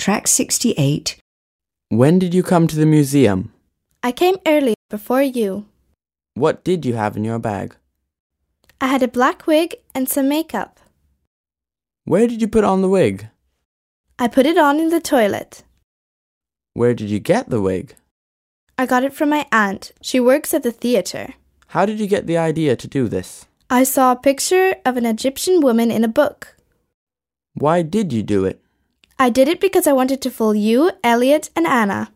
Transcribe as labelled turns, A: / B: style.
A: Track 68.
B: When did you come to the museum?
C: I came early before you.
B: What did you have in your bag?
C: I had a black wig and some makeup.
B: Where did you put on the wig?
C: I put it on in the toilet.
B: Where did you get the wig?
C: I got it from my aunt. She works at the theatre.
B: How did you get the idea to do this?
C: I saw a picture of an Egyptian woman in a book.
B: Why did you do it?
C: I did it because I wanted to fool you, Elliot, and Anna.